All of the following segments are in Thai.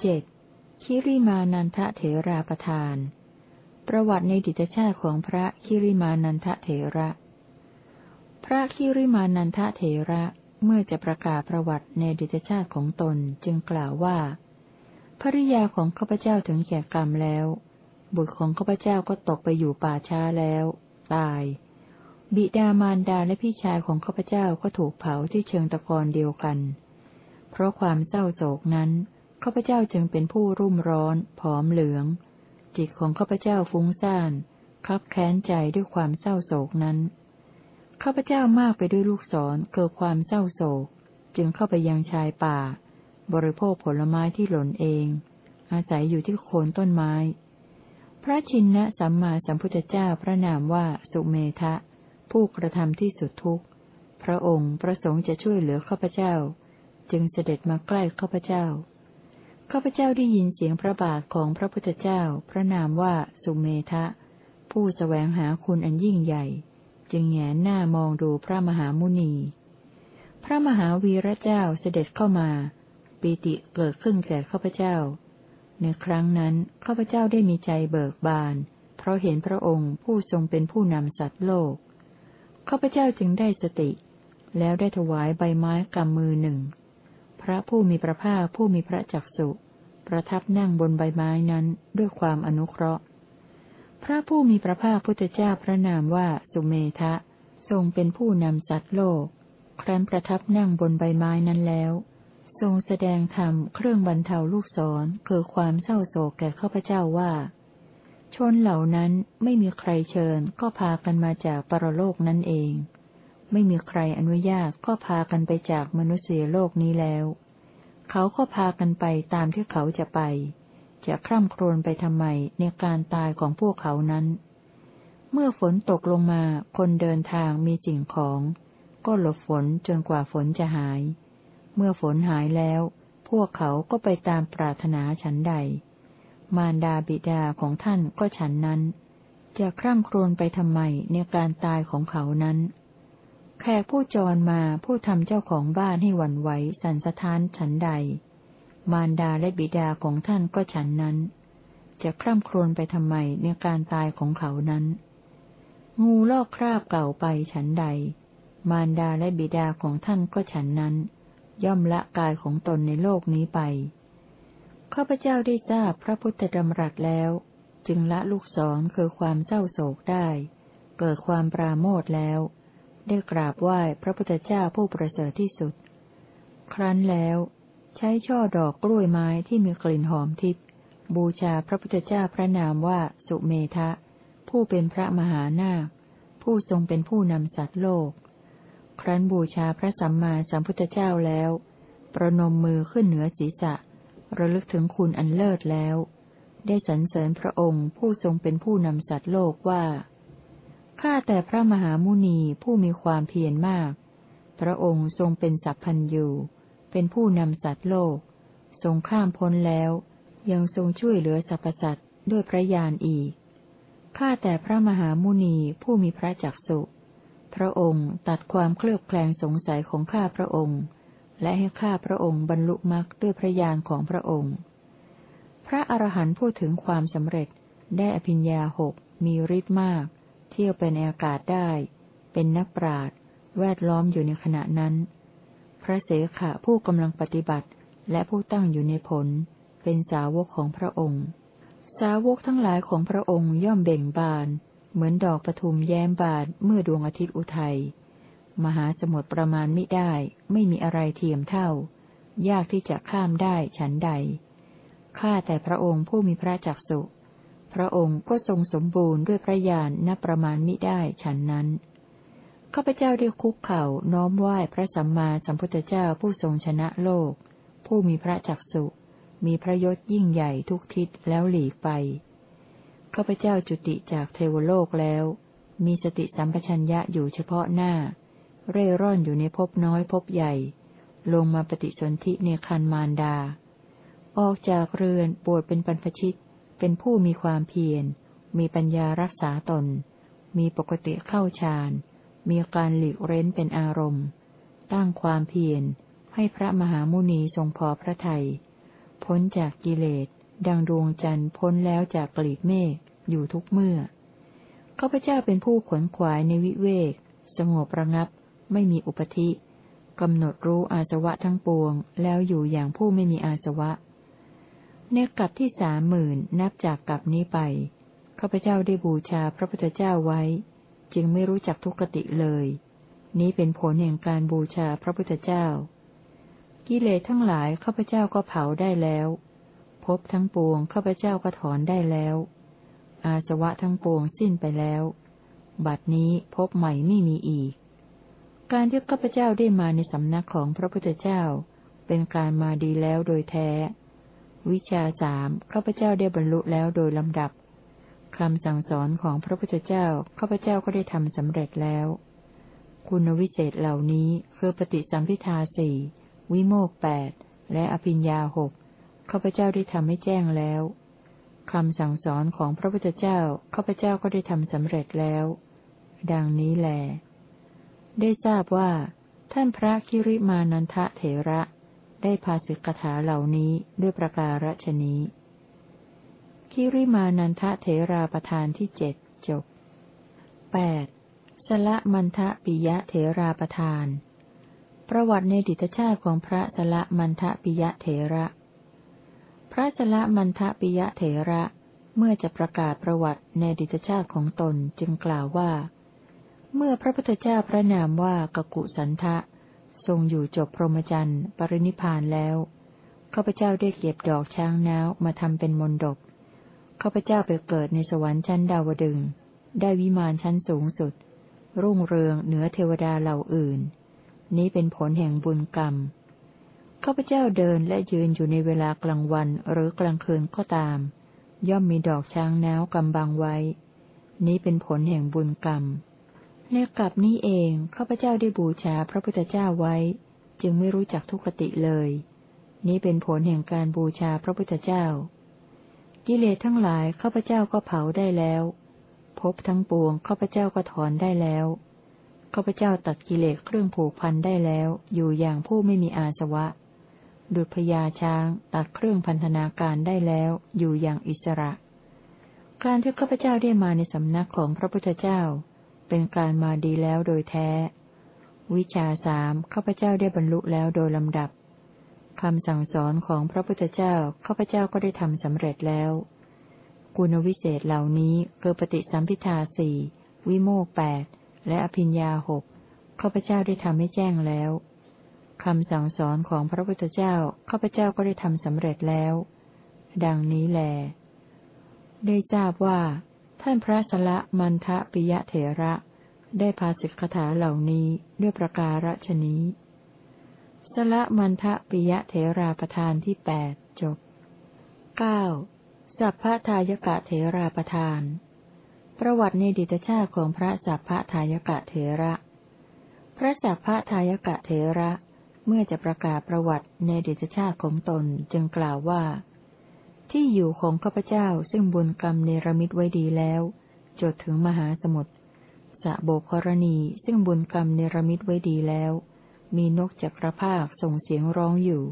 เจ็ดคิริมานันทเถราประทาน ประวัติในดิตชาติของพระคิริมานันทเถระ พระคิริมานันทเถระเมื่อจะประกาศประวัติในดิตชาติของตนจึงกล่าวว่า ภริยาของข้าพเจ้าถึงแก่กรรมแล้ว บุตรของข้าพเจ้าก็ตกไปอยู่ป่าช้าแล้ว ตาย บิดามารดาและพี่ชายของข้าพเจ้าก็ถูกเผาที่เชิงตะกอนเดียวกัน เพราะความเศร้าโศกนั้น ข้าพเจ้าจึงเป็นผู้รุ่มร้อน ผอมเหลือง จิตของข้าพเจ้าฟุ้งซ่านคับแค้นใจด้วยความเศร้าโศกนั้น ข้าพเจ้ามากไปด้วยลูกศรเกิดความเศร้าโศก จึงเข้าไปยังชายป่า บริโภคผลไม้ที่หล่นเอง อาศัยอยู่ที่โคนต้นไม้ พระชินนะสัมมาสัมพุทธเจ้าพระนามว่าสุเมทะ ผู้กระทำที่สุดทุกข์ พระองค์ประสงค์จะช่วยเหลือข้าพเจ้า จึงเสด็จมาใกล้ข้าพเจ้า ข้าพเจ้าได้ยินเสียงพระบาทของพระพุทธเจ้า พระนามว่าสุเมทะ ผู้สแสวงหาคุณอันยิ่งใหญ่ จึงแงนหน้ามองดูพระมหามุนี พระมหาวีระเจ้าเสด็จเข้ามา ปีติเกิดขึ้นแก่ข้าพเจ้า ในครั้งนั้นข้าพเจ้าได้มีใจเบิกบาน เพราะเห็นพระองค์ผู้ทรงเป็นผู้นำสัตว์โลกข้าพเจ้าจึงได้สติ แล้วได้ถวายใบไม้กำมือหนึ่ง พระผู้มีพระภาคผู้มีพระจักสุประทับนั่งบนใบไม้นั้นด้วยความอนุเคราะห์ พระผู้มีพระภาคพุทธเจ้าพระนามว่าสุเมทะทรงเป็นผู้นำสัตว์โลก ครั้นประทับนั่งบนใบไม้นั้นแล้ว ทรงแสดงธรรมเครื่องบรรเทาลูกศรคือความเศร้าโศกแก่ข้าพเจ้าว่า ชนเหล่านั้นไม่มีใครเชิญก็พากันมาจากปรโลกนั่นเอง ไม่มีใครอนุญาตก็พากันไปจากมนุษยโลกนี้แล้ว เขาก็พากันไปตามที่เขาจะไป จะคร่ำครวญไปทำไมในการตายของพวกเขานั้น เมื่อฝนตกลงมาคนเดินทางมีสิ่งของ ก็หลบฝนจนกว่าฝนจะหาย เมื่อฝนหายแล้ว พวกเขาก็ไปตามปรารถนาฉันใด มารดาบิดาของท่านก็ฉันนั้นจะคร่ำครวญไปทำไมในการตายของเขานั้น แขกผู้จรมาผู้ทำเจ้าของบ้านให้หวั่นไหวสันสะท้านฉันใด มารดาและบิดาของท่านก็ฉันนั้น จะคร่ำครวญไปทำไมในการตายของเขานั้น งูลอกคราบเก่าไปฉันใด มารดาและบิดาของท่านก็ฉันนั้น ย่อมละกายของตนในโลกนี้ไปข้าพเจ้าได้ทราบพระพุทธดำรัสแล้ว จึงละลูกศรคือความเศร้าโศกได้ เกิดความปราโมทแล้ว ได้กราบไหว้พระพุทธเจ้าผู้ประเสริฐที่สุด ครั้นแล้ว ใช้ช่อดอกกล้วยไม้ที่มีกลิ่นหอมทิพย์บูชาพระพุทธเจ้าพระนามว่าสุเมทะ ผู้เป็นพระมหานาค ผู้ทรงเป็นผู้นำสัตว์โลก ครั้นบูชาพระสัมมาสัมพุทธเจ้าแล้ว ประนมมือขึ้นเหนือศีรษะ ระลึกถึงคุณอันเลิศแล้ว ได้สรรเสริญพระองค์ผู้ทรงเป็นผู้นำสัตว์โลกว่า ข้าแต่พระมหามุนีผู้มีความเพียรมาก พระองค์ทรงเป็นสัพพันยูเป็นผู้นำสัตว์โลก ทรงข้ามพ้นแล้ว ยังทรงช่วยเหลือสรรพสัตว์ด้วยพระญาณอีก ข้าแต่พระมหามุนีผู้มีพระจักสุ พระองค์ตัดความเคลือบแคลงสงสัยของข้าพระองค์ และให้ข้าพระองค์บรรลุมรรคด้วยพระญาณของพระองค์ พระอรหันต์พูดถึงความสำเร็จได้อภิญญาหกมีฤทธิ์มาก เที่ยวไปในอากาศได้ เป็นนักปราดแวดล้อมอยู่ในขณะนั้น พระเสขะผู้กำลังปฏิบัติและผู้ตั้งอยู่ในผล เป็นสาวกของพระองค์ สาวกทั้งหลายของพระองค์ย่อมเบ่งบาน เหมือนดอกปทุมแย้มบานเมื่อดวงอาทิตย์อุทัย มหาสมุทรประมาณมิได้ ไม่มีอะไรเทียมเท่า ยากที่จะข้ามได้ฉันใด ข้าแต่พระองค์ผู้มีพระจักสุ พระองค์ก็ทรงสมบูรณ์ด้วยพระญาณนับประมาณมิได้ฉันนั้นข้าพเจ้าได้คุกเข่าน้อมไหว้พระสัมมาสัมพุทธเจ้าผู้ทรงชนะโลก ผู้มีพระจักสุมีพระยศยิ่งใหญ่ทุกทิศแล้วหลีกไปข้าพเจ้าจุติจากเทวโลกแล้ว มีสติสัมปชัญญะอยู่เฉพาะหน้า เร่ร่อนอยู่ในภพน้อยภพใหญ่ ลงมาปฏิสนธิในคันมารดา ออกจากเรือนปวดเป็นปันพชิต เป็นผู้มีความเพียร มีปัญญารักษาตน มีปกติเข้าฌาน มีการหลีกเร้นเป็นอารมณ์ ตั้งความเพียร ให้พระมหามุนีทรงพอพระทยัย พ้นจากกิเลส ดังดวงจันทร์พ้นแล้วจากกลีบเมฆ อยู่ทุกเมื่อ ข้าพเจ้าเป็นผู้ขวนขวายในวิเวก สงบระงับ ไม่มีอุปธิ กำหนดรู้อาสวะทั้งปวง แล้วอยู่อย่างผู้ไม่มีอาสวะ ในกลับที่สามหมื่นนับจากกลับนี้ไปข้าพเจ้าได้บูชาพระพุทธเจ้าไว้ จึงไม่รู้จักทุกขติเลย นี้เป็นผลแห่งการบูชาพระพุทธเจ้า กิเลสทั้งหลายข้าพเจ้าก็เผาได้แล้วพบทั้งปวงข้าพเจ้าก็ถอนได้แล้ว อาสวะทั้งปวงสิ้นไปแล้ว บัดนี้พบใหม่ไม่มีอีก การที่ข้าพเจ้าได้มาในสำนักของพระพุทธเจ้า เป็นการมาดีแล้วโดยแท้ วิชาสามข้าพเจ้าได้บรรลุแล้วโดยลำดับคำสั่งสอนของพระพุทธเจ้าข้าพเจ้าก็ได้ทำสำเร็จแล้ว คุณวิเศษเหล่านี้คือปฏิสัมพิทาสี่วิโมกแปดและอภิญญาหกข้าพเจ้าได้ทำให้แจ้งแล้วคำสั่งสอนของพระพุทธเจ้าข้าพเจ้าก็ได้ทำสำเร็จแล้ว ดังนี้แล ได้ทราบว่า ท่านพระคิริมานันทะเถระ ได้พาสิกถาเหล่านี้ด้วยประการฉนี้คิริมานันทะเถราประธานที่เจ็ดจบแปดสละมันทะปิยะเถราประธาน ประวัติในดิตชาติของพระสละมันทะปิยะเถระ พระสละมันทะปิยะเถระเมื่อจะประกาศประวัติในดิตชาติของตนจึงกล่าวว่า เมื่อพระพุทธเจ้าพระนามว่ากกุสันทะ ทรงอยู่จบพรหมจรรย์ ปรินิพานแล้วข้าพเจ้าได้เก็บดอกช้างน้าวมาทำเป็นมนดบข้าพเจ้าไปเกิดในสวรรค์ชั้นดาวดึง ได้วิมานชั้นสูงสุด รุ่งเรืองเหนือเทวดาเหล่าอื่น นี้เป็นผลแห่งบุญกรรมข้าพเจ้าเดินและยืนอยู่ในเวลากลางวันหรือกลางคืนก็ตาม ย่อมมีดอกช้างน้าวกำบังไว้ นี้เป็นผลแห่งบุญกรรม ในกลับนี้เองข้าพเจ้าได้บูชาพระพุทธเจ้าไว้ จึงไม่รู้จักทุกขติเลย นี้เป็นผลแห่งการบูชาพระพุทธเจ้า กิเลสทั้งหลายข้าพเจ้าก็เผาได้แล้วพบทั้งปวงข้าพเจ้าก็ถอนได้แล้วข้าพเจ้าตัดกิเลสเครื่องผูกพันได้แล้ว อยู่อย่างผู้ไม่มีอาสวะ ดุจพญาช้างตัดเครื่องพันธนาการได้แล้ว อยู่อย่างอิสระ การที่ข้าพเจ้าได้มาในสำนักของพระพุทธเจ้า เป็นการมาดีแล้วโดยแท้ วิชาสามข้าพเจ้าได้บรรลุแล้วโดยลำดับคำสั่งสอนของพระพุทธเจ้าข้าพเจ้าก็ได้ทำสำเร็จแล้ว คุณวิเศษเหล่านี้คือปฏิสัมพิทาสี่วิโมกแปดและอภิญญาหกข้าพเจ้าได้ทำให้แจ้งแล้วคำสั่งสอนของพระพุทธเจ้าข้าพเจ้าก็ได้ทำสำเร็จแล้ว ดังนี้แล ได้ทราบว่า ท่านพระสละมันทะปิยะเถระ ได้พาสิกขาเหล่านี้ด้วยประการฉนี้สละมันทะปิยะเถราประธานที่แปดจบเก้าสัพพทายกะเถราประธาน ประวัติในดิตชาติของพระสัพพทายกะเถระ พระสัพพทายกะเถระ เมื่อจะประกาศประวัติในดิตชาติของตนจึงกล่าวว่า ที่อยู่ของข้าพเจ้าซึ่งบุญกรรมเนรมิตไว้ดีแล้ว จดถึงมหาสมุทรสะโบกรณีซึ่งบุญกรรมเนรมิตไว้ดีแล้ว มีนกจักรภาคส่งเสียงร้องอยู่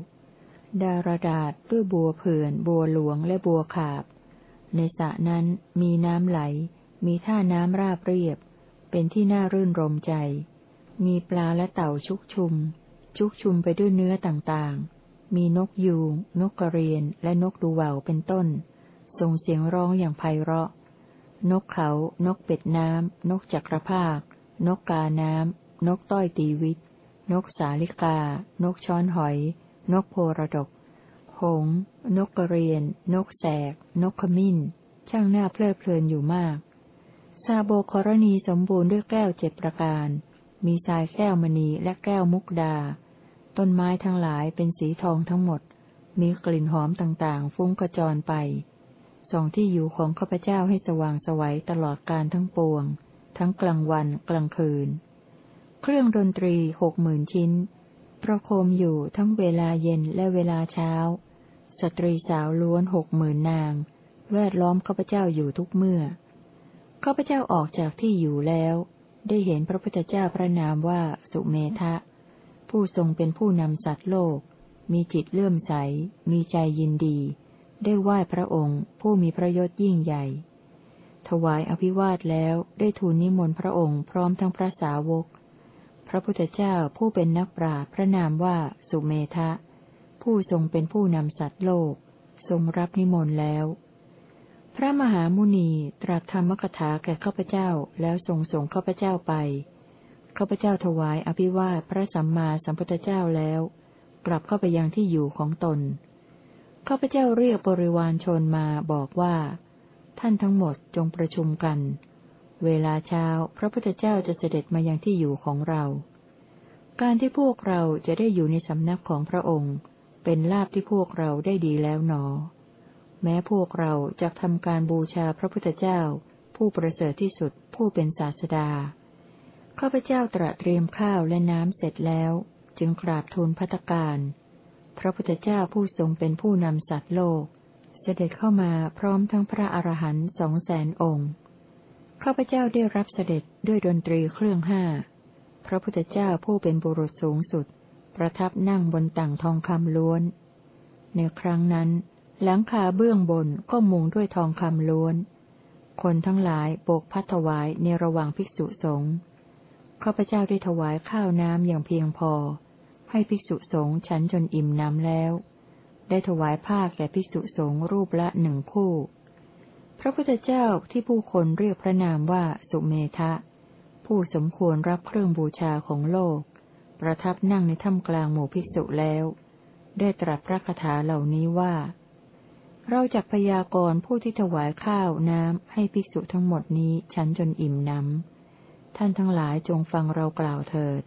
ดารดาษด้วยบัวเผื่อนบัวหลวงและบัวขาบ ในสระนั้นมีน้ำไหล มีท่าน้ำราบเรียบ เป็นที่น่ารื่นรมใจ มีปลาและเต่าชุกชุม ชุกชุมไปด้วยเนื้อต่างๆ มีนกยูงนกกระเรียน และนกดูว่าวเป็นต้น ส่งเสียงร้องอย่างไพเราะ นกเขา นกเป็ดน้ำ นกจักรภาค นกกาน้ำ นกต้อยตีวิต นกสาลิกา นกช้อนหอย นกโพระดก หง นกกระเรียน นกแสก นกขมิ้น ช่างหน้าเพลิดเพลินอยู่มาก ซาโบครณีสมบูรณ์ด้วยแก้วเจ็ดประการ มีทรายแก้วมณีและแก้วมุกดา ต้นไม้ทั้งหลายเป็นสีทองทั้งหมด มีกลิ่นหอมต่างๆ ฟุ้งกระจรไป ส่องที่อยู่ของข้าพเจ้าให้สว่างสวัยตลอดการทั้งปวง ทั้งกลางวันกลางคืน เครื่องดนตรีหกหมื่นชิ้น ประโคมอยู่ทั้งเวลาเย็นและเวลาเช้า สตรีสาวล้วนหกหมื่นนาง แวดล้อมข้าพเจ้าอยู่ทุกเมื่อ ข้าพเจ้าออกจากที่อยู่แล้ว ได้เห็นพระพุทธเจ้าพระนามว่าสุเมทะ ผู้ทรงเป็นผู้นำสัตว์โลก มีจิตเลื่อมใส มีใจยินดี ได้ไหว้พระองค์ ผู้มีพระยศยิ่งใหญ่ ถวายอภิวาทแล้วได้ทูลนิมนต์พระองค์พร้อมทั้งพระสาวก พระพุทธเจ้าผู้เป็นนักปราชญ์พระนามว่าสุเมธะผู้ทรงเป็นผู้นำสัตว์โลก ทรงรับนิมนต์แล้ว พระมหามุนีตรัสธรรมกถาแก่ข้าพเจ้าแล้วทรงส่งข้าพเจ้าไป ข้าพเจ้าถวายอภิวาทพระสัมมาสัมพุทธเจ้าแล้ว กลับเข้าไปยังที่อยู่ของตน ข้าพเจ้าเรียกบริวารชนมาบอกว่า ท่านทั้งหมดจงประชุมกัน เวลาเช้าพระพุทธเจ้าจะเสด็จมายังที่อยู่ของเรา การที่พวกเราจะได้อยู่ในสำนักของพระองค์ เป็นลาภที่พวกเราได้ดีแล้วหนอ แม้พวกเราจะทำการบูชาพระพุทธเจ้า ผู้ประเสริฐที่สุดผู้เป็นศาสดา ข้าพเจ้าตระเตรียมข้าวและน้ำเสร็จแล้ว จึงกราบทูลพัตการ พระพุทธเจ้าผู้ทรงเป็นผู้นำสัตว์โลก เสด็จเข้ามาพร้อมทั้งพระอรหันต์สองแสนองค์ข้าพเจ้าได้รับเสด็จด้วยดนตรีเครื่องห้า พระพุทธเจ้าผู้เป็นบุรุษสูงสุด ประทับนั่งบนต่างทองคำล้วน ในครั้งนั้น หลังคาเบื้องบนก็มุงด้วยทองคำล้วน คนทั้งหลายโบกพัดถวายในระหว่างภิกษุสงฆ์ ข้าพเจ้าได้ถวายข้าวน้ำอย่างเพียงพอ ให้ภิกษุสงฆ์ฉันจนอิ่มน้ำแล้ว ได้ถวายผ้าแก่ภิกษุสงฆ์รูปละหนึ่งคู่ พระพุทธเจ้าที่ผู้คนเรียกพระนามว่าสุเมทะ ผู้สมควรรับเครื่องบูชาของโลก ประทับนั่งในถ้ำกลางหมู่ภิกษุแล้ว ได้ตรัสพระคาถาเหล่านี้ว่า เราจักพยากรผู้ที่ถวายข้าวน้ำให้ภิกษุทั้งหมดนี้ฉันจนอิ่มน้ำ ท่านทั้งหลายจงฟังเรากล่าวเถิด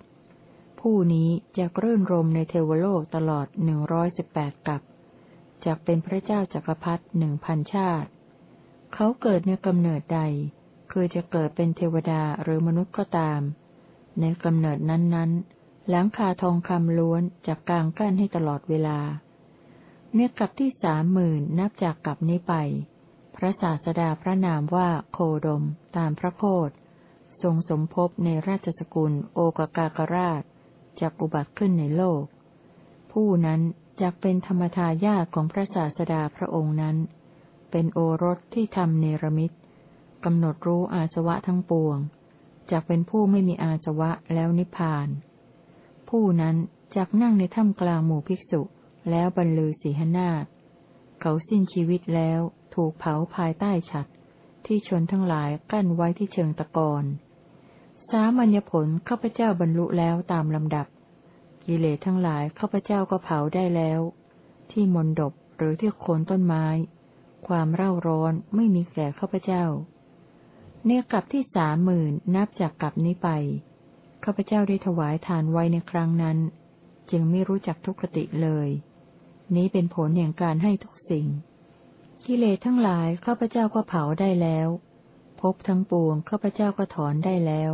ผู้นี้จะรื่นรมในเทวโลกตลอดหนึ่งร้อยสิบแปดกับจากเป็นพระเจ้าจักรพรรดิหนึ่งพันชาติ เขาเกิดในกำเนิดใด คือจะเกิดเป็นเทวดาหรือมนุษย์ก็ตาม ในกำเนิดนั้นๆ หลังคาทองคำล้วนจากกลางกั้นให้ตลอดเวลา เนื้อกับที่สามหมื่นนับจากกับนี้ไป พระศาสดาพระนามว่าโคดมตามพระโคด ทรงสมภพในราชสกุลโอกากากราชจากอุบัติขึ้นในโลก ผู้นั้นจกเป็นธรรมทายาของพระศาสดาพระองค์นั้น เป็นโอรสที่ทำเนรมิตกำหนดรู้อาสวะทั้งปวงจกเป็นผู้ไม่มีอาสวะแล้วนิพพาน ผู้นั้นจักนั่งในถ้ำกลางหมู่ภิกษุ แล้วบรรลือสีหนาฏเขาสิ้นชีวิตแล้วถูกเผาภายใต้ฉัดที่ชนทั้งหลายกั้นไว้ที่เชิงตะกอน สามัญญผลข้าพเจ้าบรรลุแล้วตามลำดับ กิเลสทั้งหลายข้าพเจ้าก็เผาได้แล้ว ที่มนดบหรือที่โคนต้นไม้ ความเร่าร้อนไม่มีแก่ข้าพเจ้า เนกับที่สามหมื่นนับจากกับนี้ไปข้าพเจ้าได้ถวายทานไว้ในครั้งนั้น จึงไม่รู้จักทุกขติเลย นี้เป็นผลแห่งการให้ทุกสิ่ง กิเลสทั้งหลายข้าพเจ้าก็เผาได้แล้ว พบทั้งปวงข้าพเจ้าก็ถอนได้แล้ว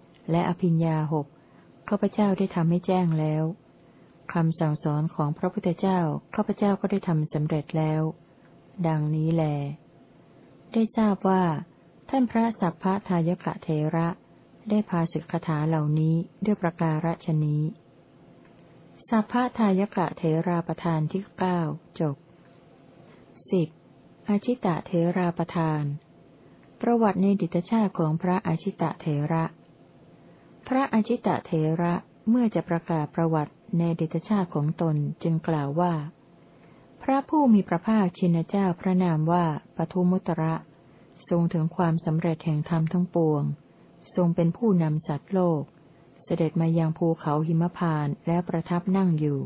และอภิญญาหกข้าพเจ้าได้ทำให้แจ้งแล้วคำสั่งสอนของพระพุทธเจ้าข้าพเจ้าก็ได้ทำสำเร็จแล้ว ดังนี้แล ได้ทราบว่า ท่านพระสัพพะทายกะเทระ ได้พาสิกขาเหล่านี้ด้วยประการฉนี้สัพพะทายกะเทราประธานที่เก้าจบสิบอาชิตะเทราประธาน ประวัติในดิตชาติของพระอาชิตะเทระ ระอจิตะเถระเมื่อจะประกาศประวัติในเดชชาติของตนจึงกล่าวว่า พระผู้มีพระภาคชินเจ้าพระนามว่าปทุมุตระ ทรงถึงความสำเร็จแห่งธรรมทั้งปวง ทรงเป็นผู้นำสัตว์โลก เสด็จมายังภูเขาหิมพานและประทับนั่งอยู่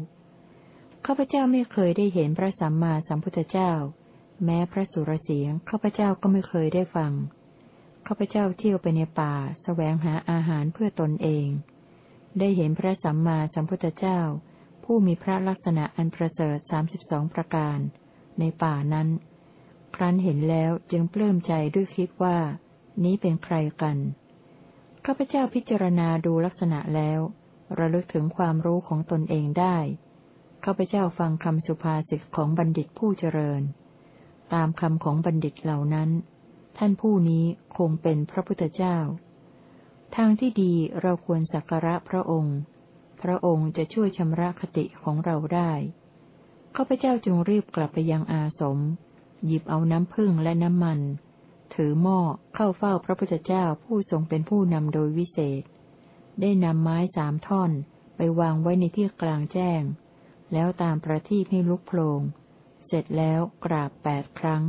ข้าพเจ้าไม่เคยได้เห็นพระสัมมาสัมพุทธเจ้า แม้พระสุรเสียงข้าพเจ้าก็ไม่เคยได้ฟัง ข้าพเจ้าเที่ยวไปในป่าสแสวงหาอาหารเพื่อตนเอง ได้เห็นพระสัมมาสัมพุทธเจ้า ผู้มีพระลักษณะอันประเสริฐสามสิบสองประการ ในป่านั้น ครั้นเห็นแล้วจึงปลื้มใจด้วยคิดว่า นี้เป็นใครกันข้าพเจ้าพิจารณาดูลักษณะแล้ว ระลึกถึงความรู้ของตนเองได้ข้าพเจ้าฟังคำสุภาษิตของบัณฑิตผู้เจริญ ตามคำของบัณฑิตเหล่านั้น ท่านผู้นี้คงเป็นพระพุทธเจ้า ทางที่ดีเราควรสักการะพระองค์ พระองค์จะช่วยชำระคติของเราได้ข้าพเจ้าจึงรีบกลับไปยังอาสม หยิบเอาน้ำพึ่งและน้ำมัน ถือหม้อเข้าเฝ้าพระพุทธเจ้าผู้ทรงเป็นผู้นำโดยวิเศษ ได้นำไม้สามท่อนไปวางไว้ในที่กลางแจ้ง แล้วตามประทีปให้ลุกโพลงเสร็จแล้วกราบแปดครั้ง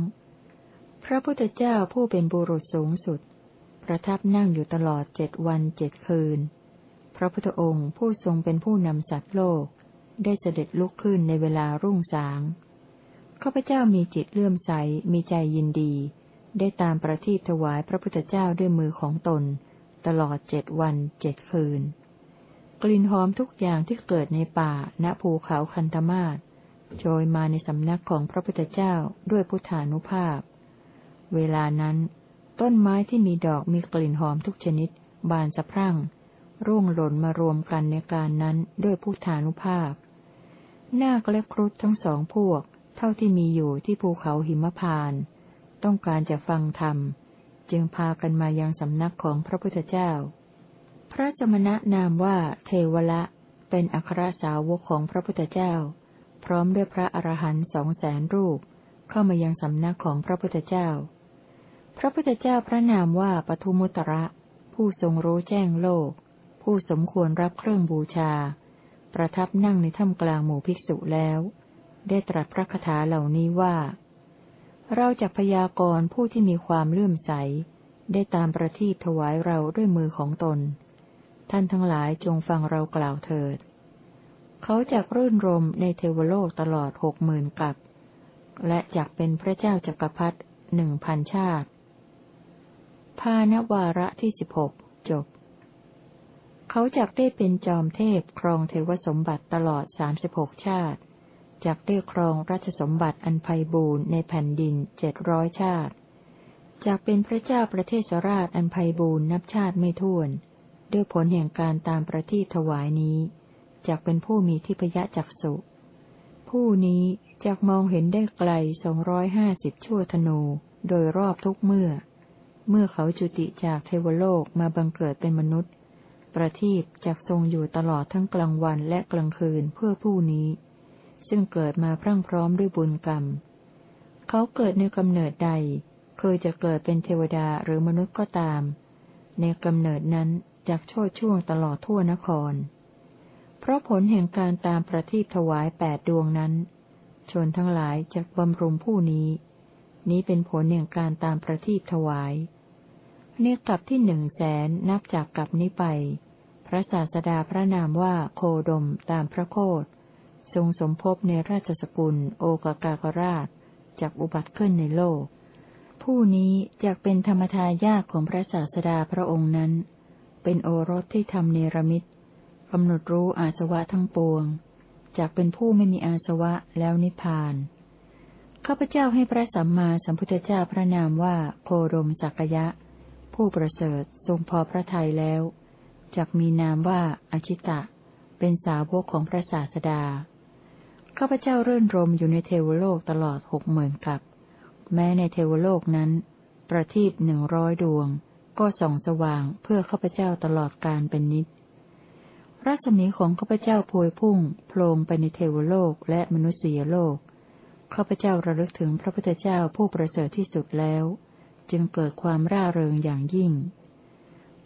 พระพุทธเจ้าผู้เป็นบุรุษสูงสุด ประทับนั่งอยู่ตลอดเจ็ดวันเจ็ดคืน พระพุทธองค์ผู้ทรงเป็นผู้นำสัตว์โลก ได้เสด็จลุกขึ้นในเวลารุ่งสางข้าพเจ้ามีจิตเลื่อมใสมีใจยินดี ได้ตามประทีปถวายพระพุทธเจ้าด้วยมือของตน ตลอดเจ็ดวันเจ็ดคืน กลิ่นหอมทุกอย่างที่เกิดในป่าณภูเขาคันธมาศโชยมาในสำนักของพระพุทธเจ้าด้วยพุทธานุภาพ เวลานั้น ต้นไม้ที่มีดอกมีกลิ่นหอมทุกชนิด บานสะพรั่ง ร่วงหล่นมารวมกันในการนั้นด้วยพุทธานุภาพ นาคและครุฑทั้งสองพวก เท่าที่มีอยู่ที่ภูเขาหิมพาน ต้องการจะฟังธรรม จึงพากันมายังสำนักของพระพุทธเจ้า พระสมณะนามว่าเทวละเป็นอัครสาวกของพระพุทธเจ้า พร้อมด้วยพระอรหันต์สองแสนรูป เข้ามายังสำนักของพระพุทธเจ้า พระพุทธเจ้าพระนามว่าปทุมุตระ ผู้ทรงรู้แจ้งโลก ผู้สมควรรับเครื่องบูชา ประทับนั่งในถ้ำกลางหมู่ภิกษุแล้ว ได้ตรัสพระคาถาเหล่านี้ว่า เราจะพยากรณ์ผู้ที่มีความเลื่อมใส ได้ตามประทีปถวายเราด้วยมือของตน ท่านทั้งหลายจงฟังเรากล่าวเถิด เขาจะรื่นรมในเทวโลกตลอดหกหมื่นกับ และจักเป็นพระเจ้าจักรพรรดิหนึ่งพันชาติ ภานวาระที่สิบหกจบ เขาจักได้เป็นจอมเทพครองเทวสมบัติตลอดสามสิบหกชาติจักได้ครองราชสมบัติอันไพบูรณ์ในแผ่นดินเจ็ดร้อยชาติจากเป็นพระเจ้าประเทศราชอันไพบูรณ์นับชาติไม่ถ้วน ด้วยผลแห่งการตามประทีปถวายนี้จกเป็นผู้มีทิพยจักสุ ผู้นี้จกมองเห็นได้ไกลสองร้อยห้าสิบชั่วธนูโดยรอบทุกเมื่อ เมื่อเขาจุติจากเทวโลกมาบังเกิดเป็นมนุษย์ ประทีปจักทรงอยู่ตลอดทั้งกลางวันและกลางคืนเพื่อผู้นี้ ซึ่งเกิดมาพรั่งพร้อมด้วยบุญกรรม เขาเกิดในกำเนิดใด เคยจะเกิดเป็นเทวดาหรือมนุษย์ก็ตาม ในกำเนิดนั้นจากโชดช่วงตลอดทั่วนคร เพราะผลแห่งการตามประทีปถวายแปดดวงนั้น ชนทั้งหลายจะบำรุงผู้นี้ นี้เป็นผลแห่งการตามประทีปถวาย เนกลับที่หนึ่งแสนนับจากกลับนี้ไป พระศาสดาพระนามว่าโคดมตามพระโคดทรงสมภพในราชสกุลโอกากากราชจากอุบัติขึ้นในโลก ผู้นี้จกเป็นธรรมทายาทของพระศาสดาพระองค์นั้น เป็นโอรสที่ทำเนรมิตกำหนดรู้อาสวะทั้งปวงจากเป็นผู้ไม่มีอาสวะแล้วนิพพานข้าพเจ้าให้พระสัมมาสัมพุทธเจ้าพระนามว่าโคดมสักยะ ผู้ประเสริฐทรงพอพระทัยแล้วจากมีนามว่าอชิตะ เป็นสาวกของพระศาสดาข้าพเจ้าเรื่นรมอยู่ในเทวโลกตลอดหกหมื่นกับ แม้ในเทวโลกนั้น ประทีปหนึ่งร้อยดวง ก็ส่องสว่างเพื่อข้าพเจ้าตลอดการเป็นนิดรัศมีของข้าพเจ้าพวยพุ่งโพลงไปในเทวโลกและมนุษยโลกข้าพเจ้าระลึกถึงพระพุทธเจ้าผู้ประเสริฐที่สุดแล้ว จึงเกิดความร่าเริงอย่างยิ่ง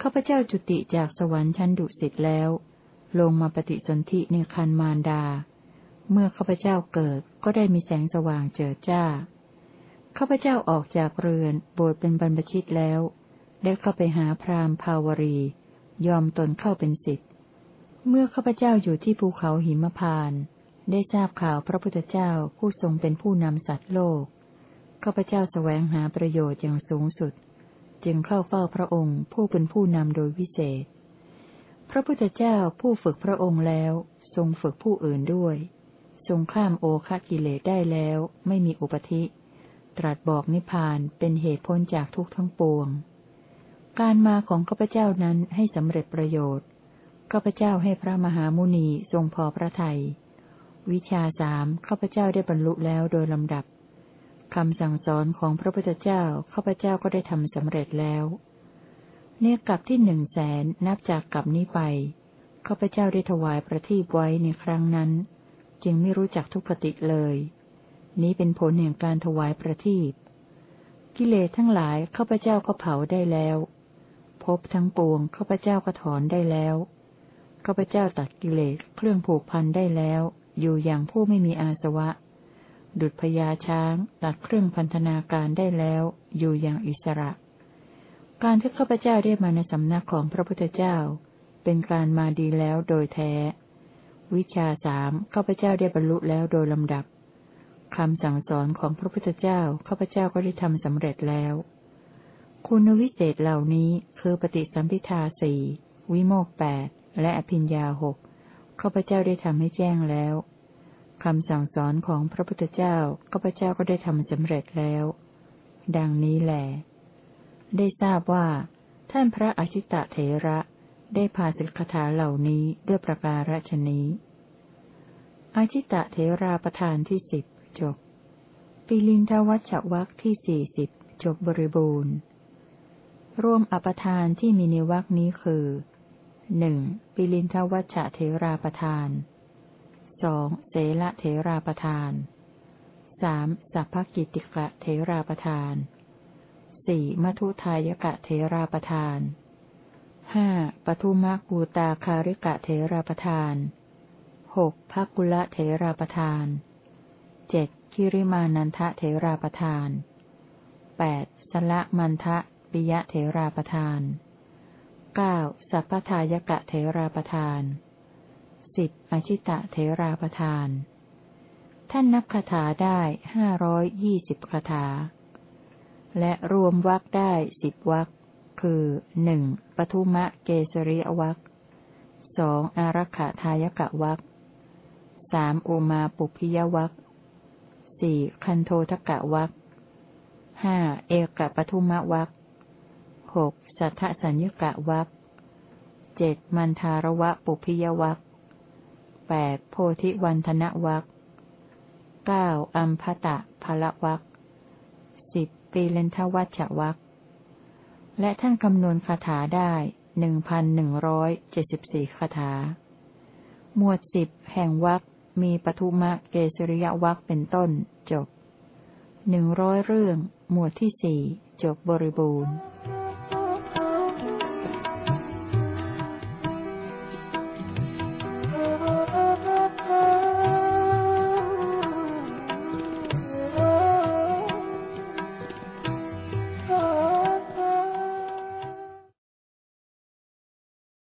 ข้าพเจ้าจุติจากสวรรค์ชั้นดุสิตแล้ว ลงมาปฏิสนธิในคันมารดา เมื่อข้าพเจ้าเกิดก็ได้มีแสงสว่างเจิดจ้า ข้าพเจ้าออกจากเรือนบวชเป็นบรรพชิตแล้ว ได้เข้าไปหาพราหมณ์ภาวรี ยอมตนเข้าเป็นสิทธิ์ เมื่อข้าพเจ้าอยู่ที่ภูเขาหิมพาน ได้ทราบข่าวพระพุทธเจ้าผู้ทรงเป็นผู้นำสัตว์โลก ข้าพเจ้าสแสวงหาประโยชน์อย่างสูงสุด จึงเข้าเฝ้าพระองค์ผู้เป็นผู้นำโดยวิเศษ พระพุทธเจ้าผู้ฝึกพระองค์แล้ว ทรงฝึกผู้อื่นด้วย ทรงข้ามโอคะกิเลสได้แล้ว ไม่มีอุปธิ ตรัสบอกนิพพานเป็นเหตุพ้นจากทุกทั้งปวง การมาของข้าพเจ้านั้นให้สำเร็จประโยชน์ข้าพเจ้าให้พระมหามุนีทรงพอพระทยัยวิชาสามข้าพเจ้าได้บรรลุแล้วโดยลำดับ คำสั่งสอนของพระพุทธเจ้าข้าพเจ้าก็ได้ทำสำเร็จแล้วเนกลับที่หนึ่งแสนนับจากกลับนี้ไปข้าพเจ้าได้ถวายประทีปไว้ในครั้งนั้น จึงไม่รู้จักทุกขติเลย นี้เป็นผลแห่งการถวายประทีปกิเลสทั้งหลายข้าพเจ้าก็เผาได้แล้วพบทั้งปวงข้าพเจ้าก็ถอนได้แล้วข้าพเจ้าตัดกิเลสเครื่องผูกพันได้แล้ว อยู่อย่างผู้ไม่มีอาสวะ ดุจพญาช้างตัดเครื่องพันธนาการได้แล้ว อยู่อย่างอิสระ การที่ข้าพเจ้าได้มาในสำนักของพระพุทธเจ้า เป็นการมาดีแล้วโดยแท้ วิชาสามข้าพเจ้าได้บรรลุแล้วโดยลำดับคำสั่งสอนของพระพุทธเจ้าข้าพเจ้าก็ได้ทำสำเร็จแล้ว คุณวิเศษเหล่านี้คือปฏิสัมพิทาสี่วิโมกแปดและอภิญญาหกข้าพเจ้าได้ทำให้แจ้งแล้ว คำสั่งสอนของพระพุทธเจ้าข้าพเจ้าก็ได้ทำสำเร็จแล้ว ดังนี้แหลได้ทราบว่า ท่านพระอชิตะเถระได้พาสิกขาเหล่านี้ด้วยประการฉนี้อาชิตะเถราประธานที่สิบจบ ปิลินทวัชวักที่สี่สิบจบบริบูรณ์ รวมอปทานที่มีในวักนี้คือหนึ่งปิลินทวัชเถราประทาน สองเสละเถราประทานสามสัพพกิติกะเถราประทานสี่มัทุทายกะเถราประทานห้าปทุมะกูตาคาริกะเถราประทานหกภักุละเถราประทานเจ็ดคิริมานันทะเถราประทานแปดสละมันทะปิยะเถราประทานเก้าสัพพทายกะเทราประทาน สิบอชิตะเทราประทาน ท่านนับคาถาได้ห้าร้อยยี่สิบคาถา และรวมวักได้สิบวักคือหนึ่งปทุมะเกสริยวักสองอารักขาทายกะวักสามอุมาปุพิยวักสี่คันโททกะวักห้าเอกปทุมะวักหกสัทธสัญญกะวักเจ็ดมันทารวะปุพิยวัก แปดโพธิวันธนวักเก้าอัมพตะภละวักสิบปีเลนทวัชวักและท่านคำนวณคาถาได้หนึ่งพันหนึ่งร้อยเจ็ดสิบสี่คาถา หมวดสิบแห่งวักมีปทุมะเกสริยวักเป็นต้นจบหนึ่งร้อยเรื่อง หมวดที่สี่จบบริบูรณ์